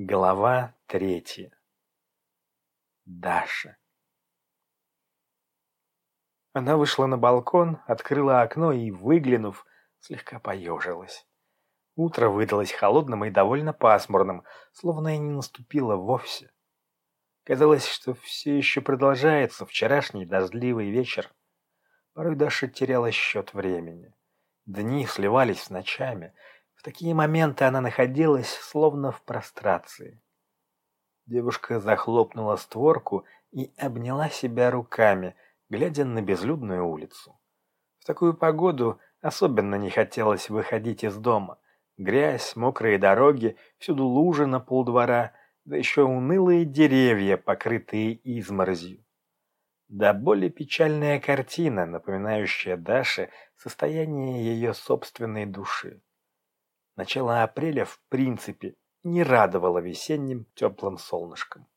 Глава третья. Даша. Она вышла на балкон, открыла окно и, выглянув, слегка поежилась. Утро выдалось холодным и довольно пасмурным, словно и не наступило вовсе. Казалось, что все еще продолжается вчерашний дождливый вечер. Порой Даша теряла счет времени. Дни сливались с ночами, в такие моменты она находилась словно в прострации. Девушка захлопнула створку и обняла себя руками, глядя на безлюдную улицу. В такую погоду особенно не хотелось выходить из дома. Грязь, мокрые дороги, всюду лужи на полдвора, да еще унылые деревья, покрытые изморозью. Да более печальная картина, напоминающая Даше состояние ее собственной души. Начало апреля, в принципе, не радовало весенним теплым солнышком.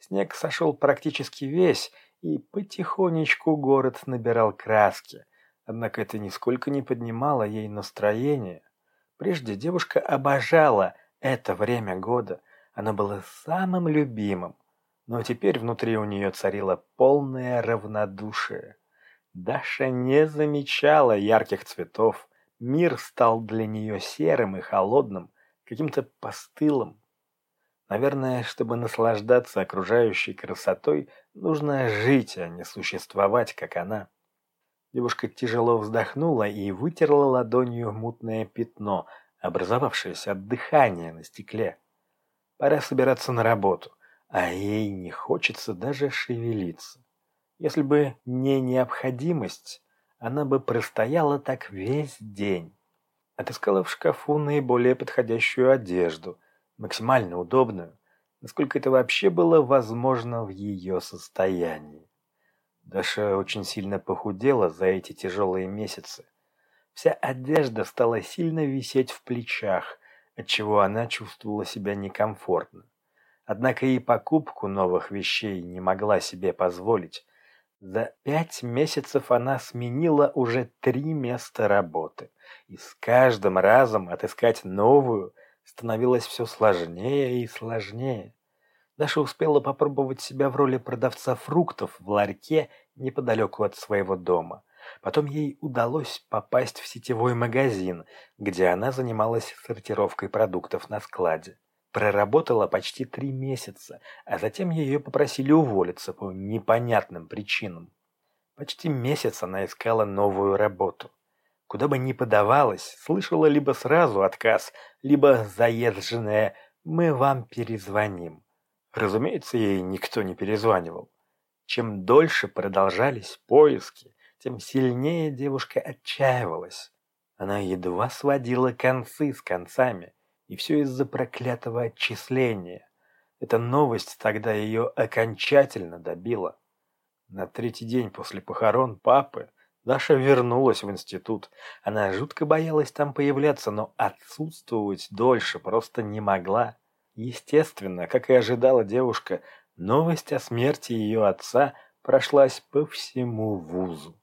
Снег сошел практически весь, и потихонечку город набирал краски. Однако это нисколько не поднимало ей настроение. Прежде девушка обожала это время года. Оно было самым любимым. Но теперь внутри у нее царило полное равнодушие. Даша не замечала ярких цветов, Мир стал для нее серым и холодным, каким-то постылым. Наверное, чтобы наслаждаться окружающей красотой, нужно жить, а не существовать, как она. Девушка тяжело вздохнула и вытерла ладонью мутное пятно, образовавшееся от дыхания на стекле. Пора собираться на работу, а ей не хочется даже шевелиться. Если бы не необходимость, она бы простояла так весь день. Отыскала в шкафу наиболее подходящую одежду, максимально удобную, насколько это вообще было возможно в ее состоянии. Даша очень сильно похудела за эти тяжелые месяцы. Вся одежда стала сильно висеть в плечах, отчего она чувствовала себя некомфортно. Однако и покупку новых вещей не могла себе позволить, за пять месяцев она сменила уже три места работы, и с каждым разом отыскать новую становилось все сложнее и сложнее. Даша успела попробовать себя в роли продавца фруктов в ларьке неподалеку от своего дома. Потом ей удалось попасть в сетевой магазин, где она занималась сортировкой продуктов на складе проработала почти три месяца, а затем ее попросили уволиться по непонятным причинам. Почти месяц она искала новую работу. Куда бы ни подавалась, слышала либо сразу отказ, либо заезженное «мы вам перезвоним». Разумеется, ей никто не перезванивал. Чем дольше продолжались поиски, тем сильнее девушка отчаивалась. Она едва сводила концы с концами, и все из-за проклятого отчисления. Эта новость тогда ее окончательно добила. На третий день после похорон папы Даша вернулась в институт. Она жутко боялась там появляться, но отсутствовать дольше просто не могла. Естественно, как и ожидала девушка, новость о смерти ее отца прошлась по всему вузу.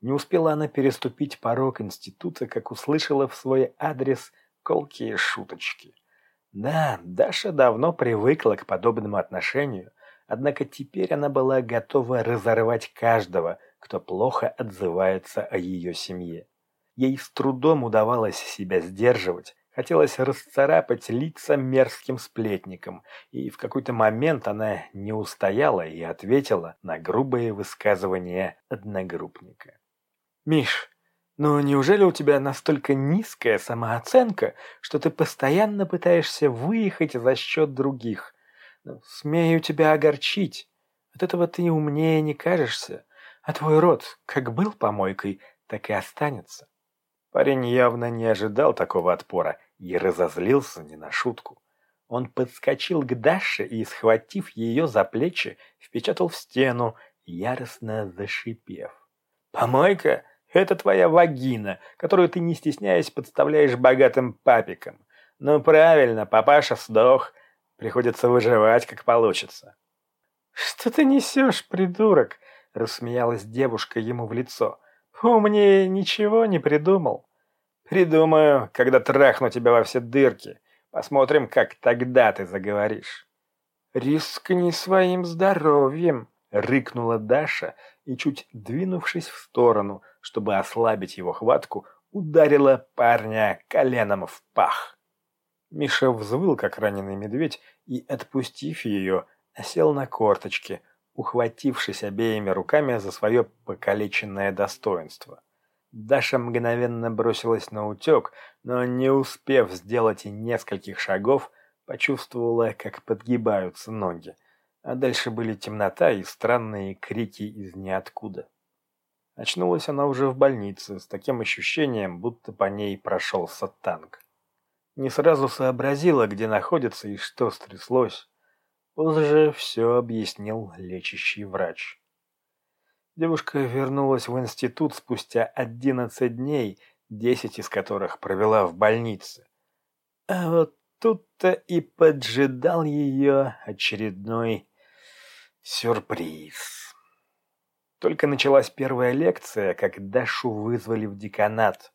Не успела она переступить порог института, как услышала в свой адрес колкие шуточки. Да, Даша давно привыкла к подобному отношению, однако теперь она была готова разорвать каждого, кто плохо отзывается о ее семье. Ей с трудом удавалось себя сдерживать, хотелось расцарапать лица мерзким сплетникам, и в какой-то момент она не устояла и ответила на грубые высказывания одногруппника. «Миш, но неужели у тебя настолько низкая самооценка, что ты постоянно пытаешься выехать за счет других? Ну, смею тебя огорчить. От этого ты умнее не кажешься, а твой род как был помойкой, так и останется. Парень явно не ожидал такого отпора и разозлился не на шутку. Он подскочил к Даше и, схватив ее за плечи, впечатал в стену, яростно зашипев. «Помойка? Это твоя вагина, которую ты, не стесняясь, подставляешь богатым папикам. Ну правильно, папаша сдох, приходится выживать, как получится. Что ты несешь, придурок? Рассмеялась девушка ему в лицо. Умнее ничего не придумал. Придумаю, когда трахну тебя во все дырки. Посмотрим, как тогда ты заговоришь. «Рискни своим здоровьем!» — рыкнула Даша и, чуть двинувшись в сторону, чтобы ослабить его хватку, ударила парня коленом в пах. Миша взвыл, как раненый медведь, и, отпустив ее, сел на корточки, ухватившись обеими руками за свое покалеченное достоинство. Даша мгновенно бросилась на утек, но не успев сделать и нескольких шагов, почувствовала, как подгибаются ноги, а дальше были темнота и странные крики из ниоткуда. Очнулась она уже в больнице с таким ощущением, будто по ней прошелся танк. Не сразу сообразила, где находится и что стряслось. Позже все объяснил лечащий врач. Девушка вернулась в институт спустя одиннадцать дней, десять из которых провела в больнице. А вот тут-то и поджидал ее очередной сюрприз. Только началась первая лекция, как Дашу вызвали в деканат.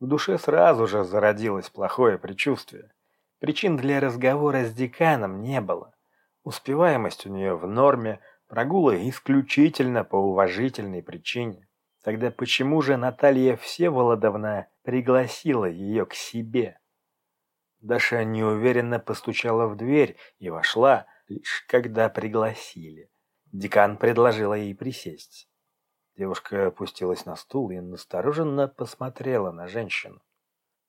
В душе сразу же зародилось плохое предчувствие. Причин для разговора с деканом не было. Успеваемость у нее в норме, Прогулы исключительно по уважительной причине. Тогда почему же Наталья Всеволодовна пригласила ее к себе? Даша неуверенно постучала в дверь и вошла, лишь когда пригласили. Декан предложила ей присесть. Девушка опустилась на стул и настороженно посмотрела на женщину.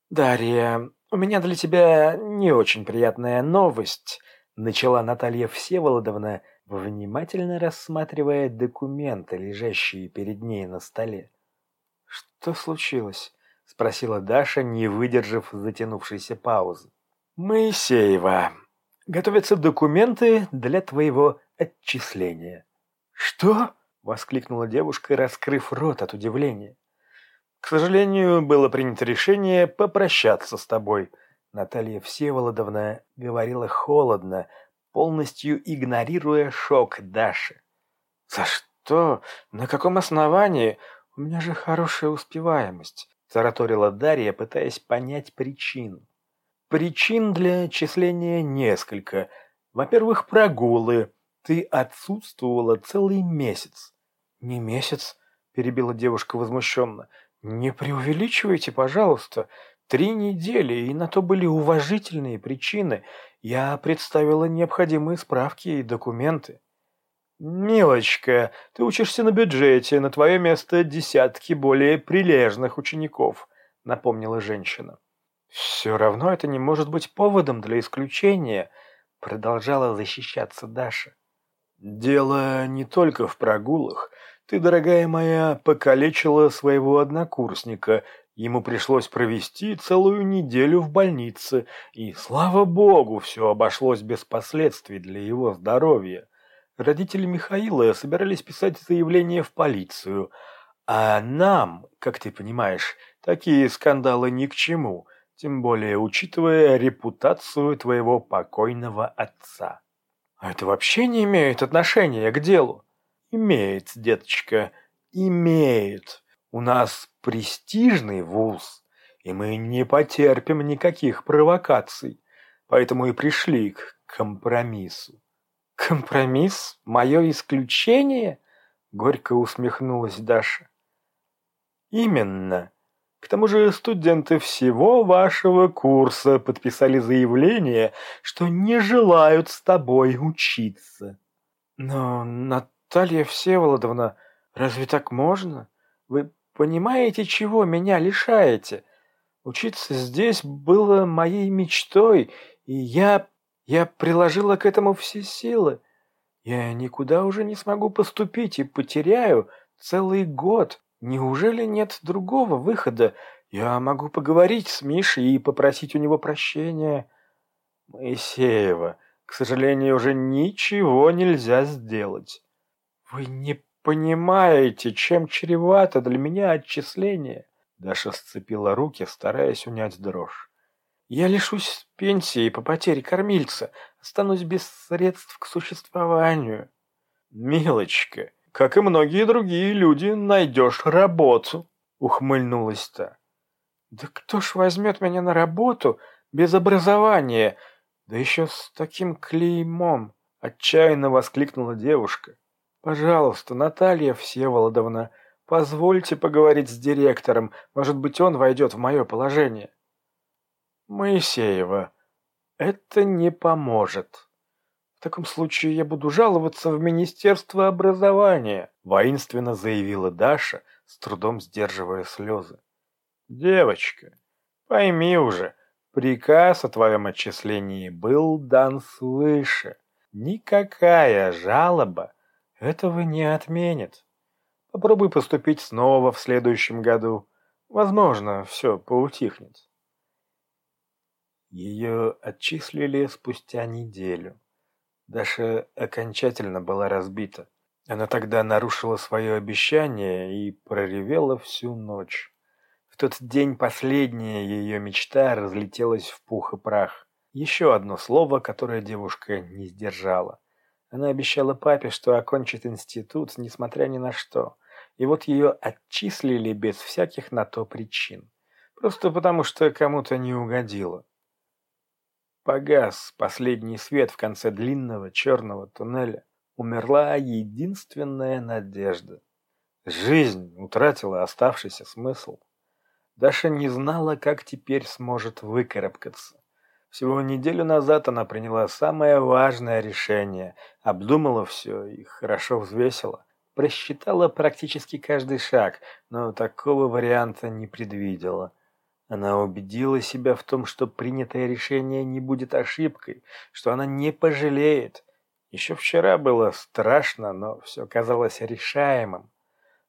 «Дарья, у меня для тебя не очень приятная новость», — начала Наталья Всеволодовна, внимательно рассматривая документы, лежащие перед ней на столе. «Что случилось?» — спросила Даша, не выдержав затянувшейся паузы. «Моисеева, готовятся документы для твоего отчисления». «Что?» — воскликнула девушка, раскрыв рот от удивления. «К сожалению, было принято решение попрощаться с тобой», Наталья Всеволодовна говорила холодно, полностью игнорируя шок Даши. «За что? На каком основании? У меня же хорошая успеваемость», – тараторила Дарья, пытаясь понять причину. «Причин для отчисления несколько. Во-первых, прогулы. Ты отсутствовала целый месяц». «Не месяц?» – перебила девушка возмущенно. «Не преувеличивайте, пожалуйста. Три недели, и на то были уважительные причины. Я представила необходимые справки и документы. «Милочка, ты учишься на бюджете, на твое место десятки более прилежных учеников», — напомнила женщина. «Все равно это не может быть поводом для исключения», — продолжала защищаться Даша. «Дело не только в прогулах. Ты, дорогая моя, покалечила своего однокурсника, Ему пришлось провести целую неделю в больнице, и, слава богу, все обошлось без последствий для его здоровья. Родители Михаила собирались писать заявление в полицию, а нам, как ты понимаешь, такие скандалы ни к чему, тем более учитывая репутацию твоего покойного отца. А это вообще не имеет отношения к делу. Имеет, деточка, имеет. У нас престижный вуз, и мы не потерпим никаких провокаций, поэтому и пришли к компромиссу. «Компромисс? Мое исключение?» — горько усмехнулась Даша. «Именно. К тому же студенты всего вашего курса подписали заявление, что не желают с тобой учиться». «Но, Наталья Всеволодовна, разве так можно? Вы Понимаете, чего меня лишаете? Учиться здесь было моей мечтой, и я... я приложила к этому все силы. Я никуда уже не смогу поступить и потеряю целый год. Неужели нет другого выхода? Я могу поговорить с Мишей и попросить у него прощения. Моисеева, к сожалению, уже ничего нельзя сделать. Вы не понимаете, чем чревато для меня отчисление?» Даша сцепила руки, стараясь унять дрожь. «Я лишусь пенсии по потере кормильца, останусь без средств к существованию». «Милочка, как и многие другие люди, найдешь работу», — ухмыльнулась та. «Да кто ж возьмет меня на работу, без образования, да еще с таким клеймом!» — отчаянно воскликнула девушка. «Пожалуйста, Наталья Всеволодовна, позвольте поговорить с директором, может быть, он войдет в мое положение». «Моисеева, это не поможет. В таком случае я буду жаловаться в Министерство образования», — воинственно заявила Даша, с трудом сдерживая слезы. «Девочка, пойми уже, приказ о твоем отчислении был дан свыше. Никакая жалоба этого не отменит. Попробуй поступить снова в следующем году. Возможно, все поутихнет. Ее отчислили спустя неделю. Даша окончательно была разбита. Она тогда нарушила свое обещание и проревела всю ночь. В тот день последняя ее мечта разлетелась в пух и прах. Еще одно слово, которое девушка не сдержала. Она обещала папе, что окончит институт, несмотря ни на что. И вот ее отчислили без всяких на то причин. Просто потому, что кому-то не угодило. Погас последний свет в конце длинного черного туннеля. Умерла единственная надежда. Жизнь утратила оставшийся смысл. Даша не знала, как теперь сможет выкарабкаться. Всего неделю назад она приняла самое важное решение, обдумала все и хорошо взвесила. Просчитала практически каждый шаг, но такого варианта не предвидела. Она убедила себя в том, что принятое решение не будет ошибкой, что она не пожалеет. Еще вчера было страшно, но все казалось решаемым.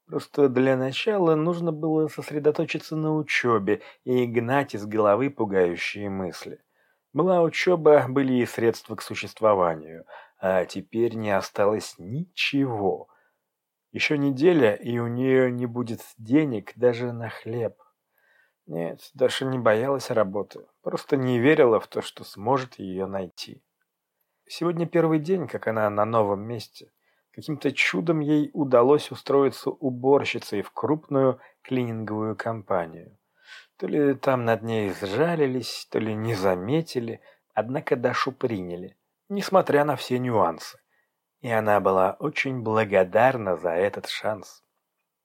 Просто для начала нужно было сосредоточиться на учебе и гнать из головы пугающие мысли. Была учеба, были и средства к существованию, а теперь не осталось ничего. Еще неделя, и у нее не будет денег даже на хлеб. Нет, Даша не боялась работы, просто не верила в то, что сможет ее найти. Сегодня первый день, как она на новом месте. Каким-то чудом ей удалось устроиться уборщицей в крупную клининговую компанию. То ли там над ней сжалились, то ли не заметили, однако Дашу приняли, несмотря на все нюансы. И она была очень благодарна за этот шанс.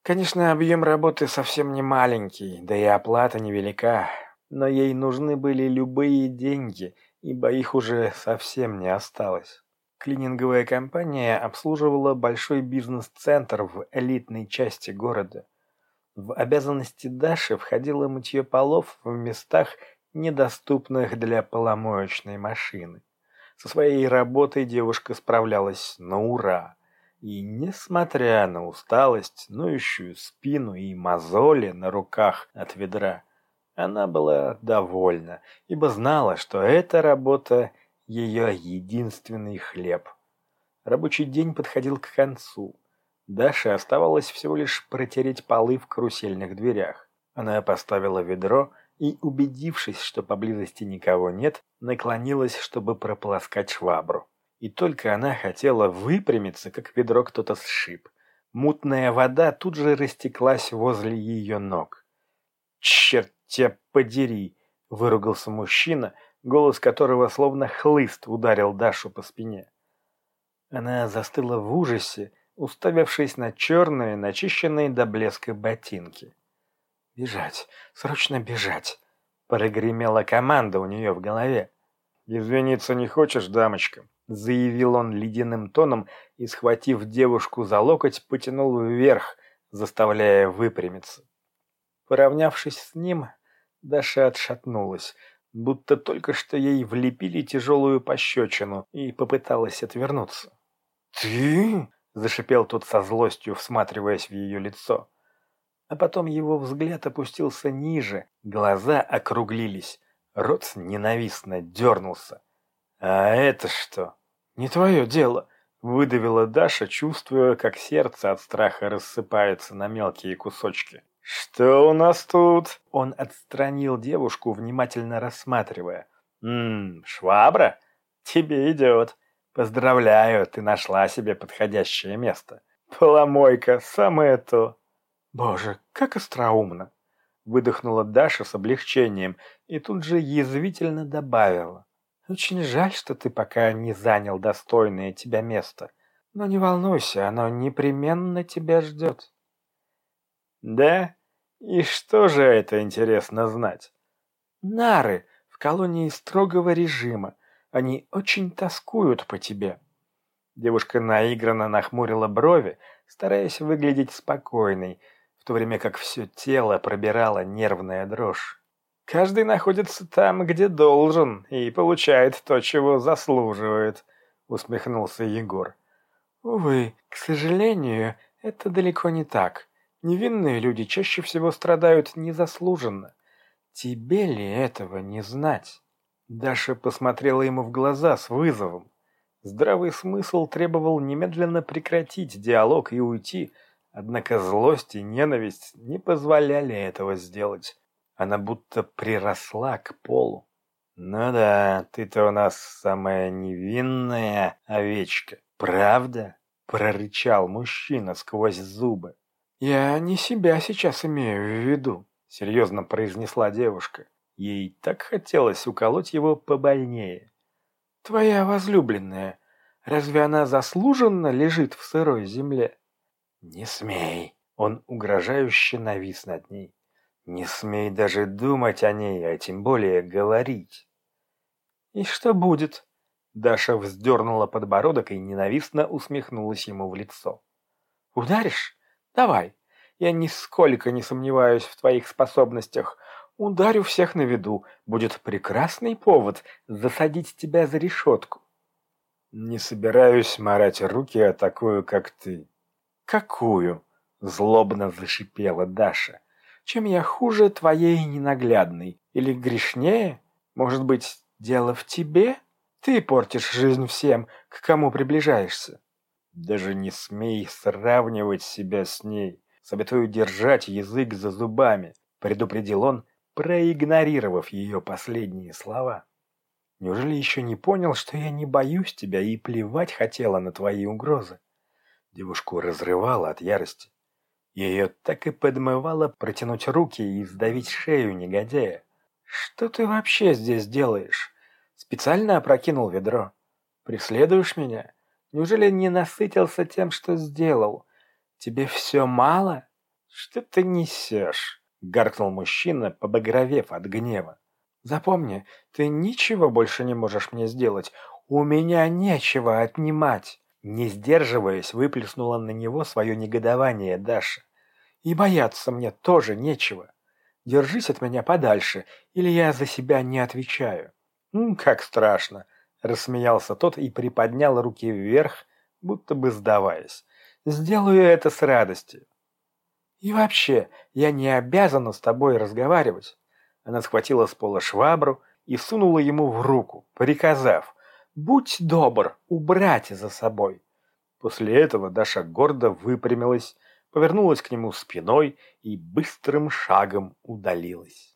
Конечно, объем работы совсем не маленький, да и оплата невелика, но ей нужны были любые деньги, ибо их уже совсем не осталось. Клининговая компания обслуживала большой бизнес-центр в элитной части города. В обязанности Даши входило мытье полов в местах, недоступных для поломоечной машины. Со своей работой девушка справлялась на ура. И, несмотря на усталость, ноющую спину и мозоли на руках от ведра, она была довольна, ибо знала, что эта работа – ее единственный хлеб. Рабочий день подходил к концу. Даше оставалось всего лишь протереть полы в карусельных дверях. Она поставила ведро и, убедившись, что поблизости никого нет, наклонилась, чтобы прополоскать швабру. И только она хотела выпрямиться, как ведро кто-то сшиб. Мутная вода тут же растеклась возле ее ног. «Черт тебя подери!» — выругался мужчина, голос которого словно хлыст ударил Дашу по спине. Она застыла в ужасе, уставившись на черные, начищенные до блеска ботинки. «Бежать! Срочно бежать!» — прогремела команда у нее в голове. «Извиниться не хочешь, дамочка?» — заявил он ледяным тоном и, схватив девушку за локоть, потянул вверх, заставляя выпрямиться. Поравнявшись с ним, Даша отшатнулась, будто только что ей влепили тяжелую пощечину и попыталась отвернуться. «Ты?» Зашипел тот со злостью, всматриваясь в ее лицо. А потом его взгляд опустился ниже, глаза округлились, рот ненавистно дернулся. «А это что?» «Не твое дело», — выдавила Даша, чувствуя, как сердце от страха рассыпается на мелкие кусочки. «Что у нас тут?» Он отстранил девушку, внимательно рассматривая. «Ммм, швабра? Тебе идет. Поздравляю, ты нашла себе подходящее место. Поломойка, самое то. Боже, как остроумно. Выдохнула Даша с облегчением и тут же язвительно добавила. «Очень жаль, что ты пока не занял достойное тебя место. Но не волнуйся, оно непременно тебя ждет». «Да? И что же это интересно знать?» «Нары в колонии строгого режима. Они очень тоскуют по тебе». Девушка наигранно нахмурила брови, стараясь выглядеть спокойной, в то время как все тело пробирала нервная дрожь. Каждый находится там, где должен, и получает то, чего заслуживает, усмехнулся Егор. Увы, к сожалению, это далеко не так. Невинные люди чаще всего страдают незаслуженно. Тебе ли этого не знать? Даша посмотрела ему в глаза с вызовом. Здравый смысл требовал немедленно прекратить диалог и уйти, однако злость и ненависть не позволяли этого сделать. Она будто приросла к полу. «Ну да, ты-то у нас самая невинная овечка, правда?» — прорычал мужчина сквозь зубы. «Я не себя сейчас имею в виду», — серьезно произнесла девушка. Ей так хотелось уколоть его побольнее. Твоя возлюбленная, разве она заслуженно лежит в сырой земле? Не смей. Он угрожающе навис над ней. Не смей даже думать о ней, а тем более говорить. И что будет? Даша вздернула подбородок и ненавистно усмехнулась ему в лицо. Ударишь? Давай. Я нисколько не сомневаюсь в твоих способностях. Ударю всех на виду. Будет прекрасный повод засадить тебя за решетку. Не собираюсь марать руки о такую, как ты. Какую? Злобно зашипела Даша. Чем я хуже твоей ненаглядной? Или грешнее? Может быть, дело в тебе? Ты портишь жизнь всем, к кому приближаешься. Даже не смей сравнивать себя с ней. Советую держать язык за зубами, предупредил он, проигнорировав ее последние слова. Неужели еще не понял, что я не боюсь тебя и плевать хотела на твои угрозы? Девушку разрывала от ярости. Ее так и подмывало протянуть руки и сдавить шею негодяя. «Что ты вообще здесь делаешь? Специально опрокинул ведро? Преследуешь меня? Неужели не насытился тем, что сделал? Тебе все мало? Что ты несешь?» гаркнул мужчина, побагровев от гнева. «Запомни, ты ничего больше не можешь мне сделать. У меня нечего отнимать!» Не сдерживаясь, выплеснула на него свое негодование Даша. «И бояться мне тоже нечего. Держись от меня подальше, или я за себя не отвечаю». «М, «Как страшно!» — рассмеялся тот и приподнял руки вверх, будто бы сдаваясь. «Сделаю это с радостью. И вообще, я не обязана с тобой разговаривать. Она схватила с пола швабру и сунула ему в руку, приказав «Будь добр, убрать за собой». После этого Даша гордо выпрямилась, повернулась к нему спиной и быстрым шагом удалилась.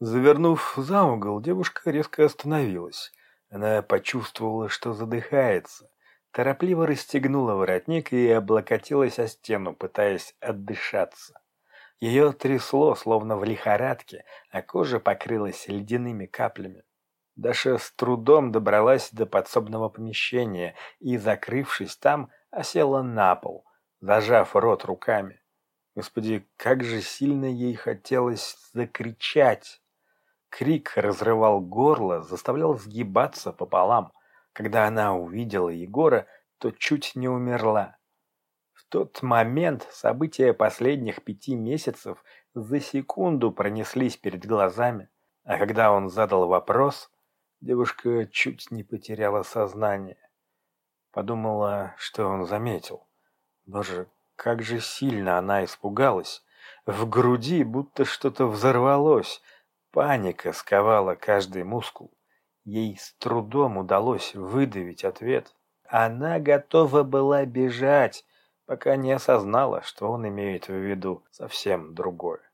Завернув за угол, девушка резко остановилась. Она почувствовала, что задыхается, торопливо расстегнула воротник и облокотилась о стену, пытаясь отдышаться. Ее трясло, словно в лихорадке, а кожа покрылась ледяными каплями. Даша с трудом добралась до подсобного помещения и, закрывшись там, осела на пол, зажав рот руками. Господи, как же сильно ей хотелось закричать! Крик разрывал горло, заставлял сгибаться пополам. Когда она увидела Егора, то чуть не умерла. В тот момент события последних пяти месяцев за секунду пронеслись перед глазами, а когда он задал вопрос, девушка чуть не потеряла сознание. Подумала, что он заметил. Боже, как же сильно она испугалась. В груди будто что-то взорвалось, паника сковала каждый мускул. Ей с трудом удалось выдавить ответ. Она готова была бежать, пока не осознала, что он имеет в виду совсем другое.